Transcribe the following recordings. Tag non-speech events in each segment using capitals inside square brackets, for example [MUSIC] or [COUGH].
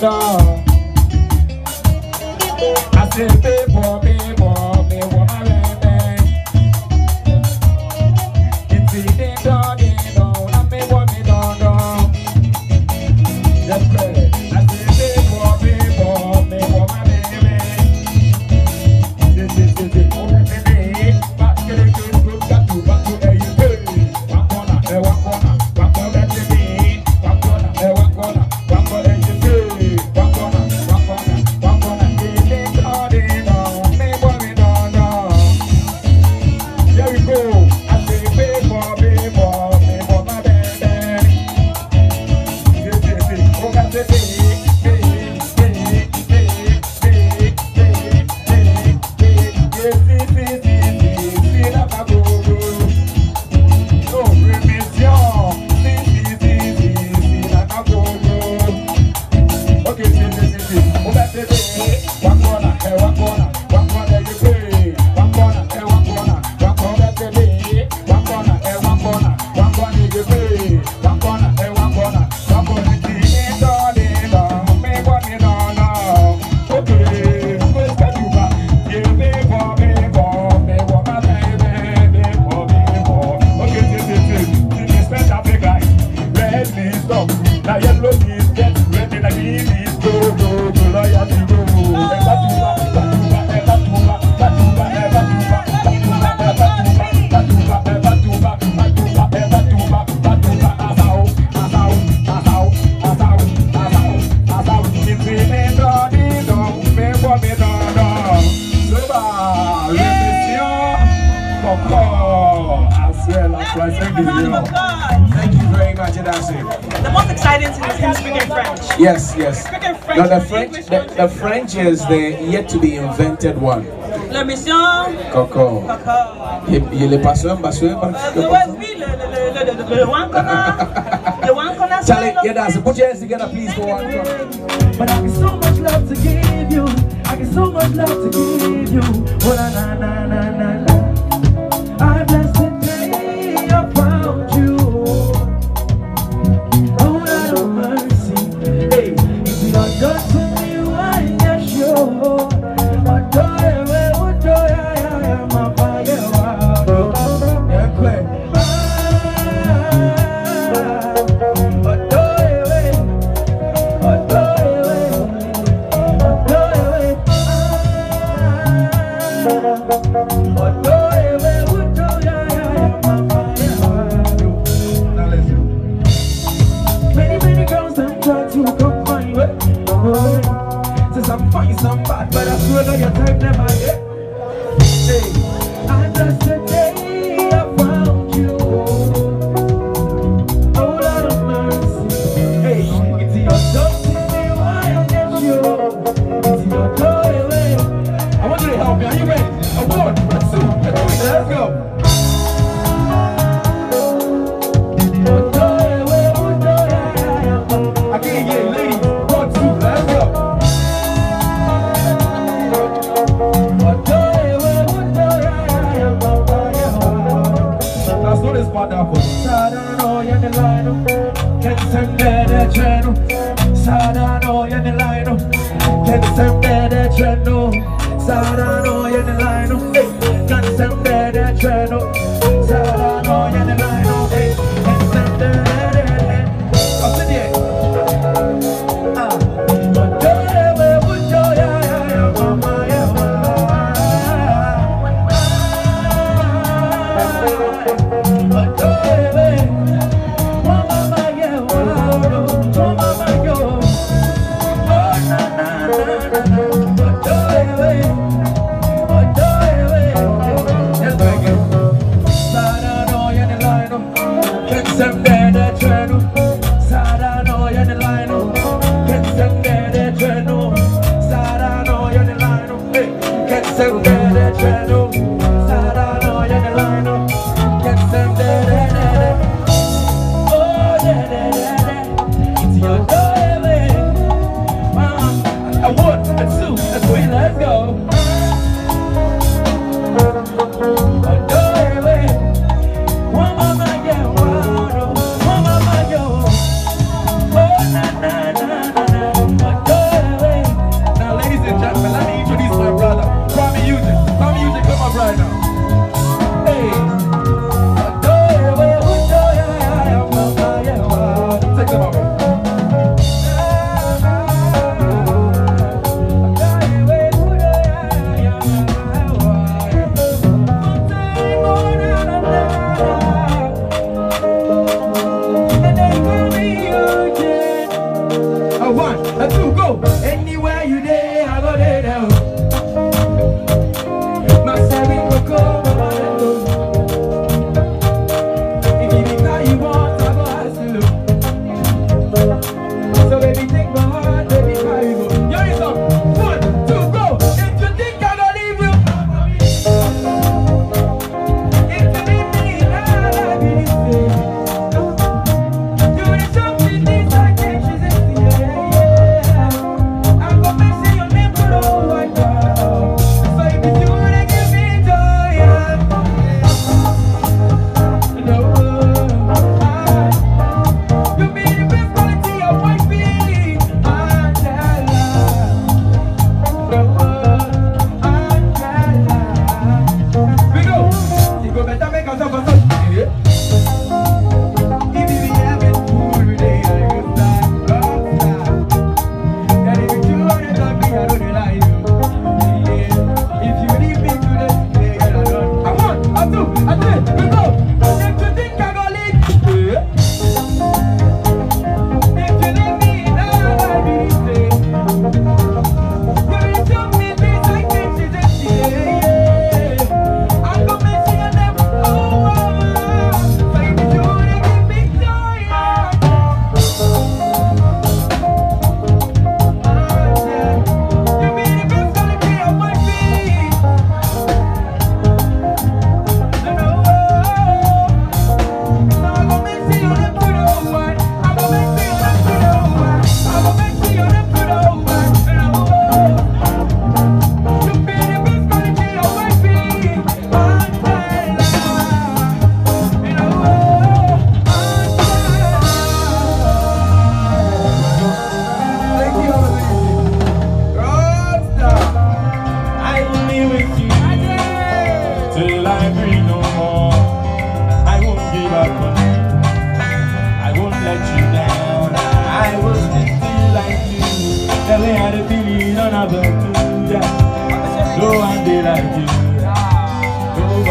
no. I said, pay for me. Christ, thank you that's it. The most exciting thing is him speaking French. Yes, yes. Speaking French. No, the French, the, the French is the yet to be invented one. La mission. Coco. Coco. Il est pas sûr, pas sûr. Oui, oui, le le, le, one corner. le one corner. [LAUGHS] Charlie, yeah, that's. Put your hands together, please, for one. But I get so much love to give you. I get so much love to give you. Oh, na, na, na, na, na. But I swear that your time, never ends.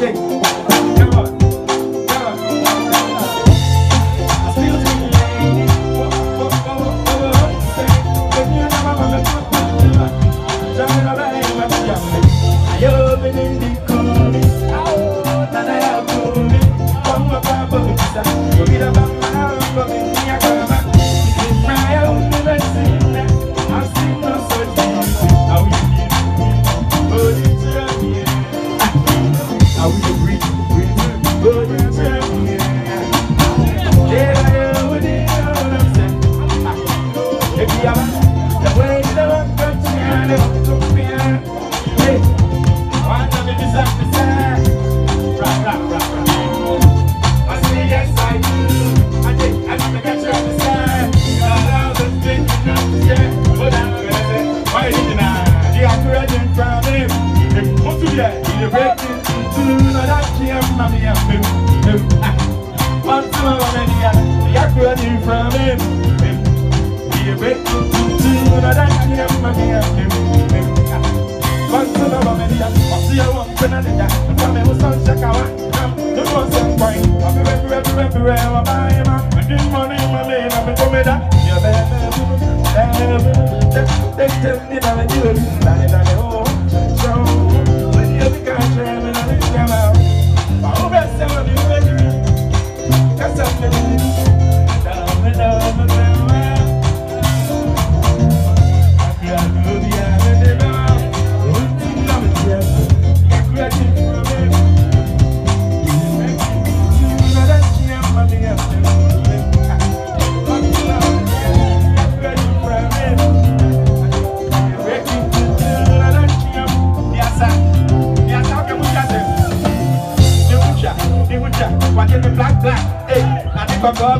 Blessing. me breaking through that came from me and him. Once more when he had the acronym from him. He breaking through that came from me and him. Once more when he had the acronym from him. a him was on check out. The one some point. I'm a rep, rep, rep, I'm a man. I didn't money, my man. I'm a commander. You're better. They tell me that I'm a dude. fuck up.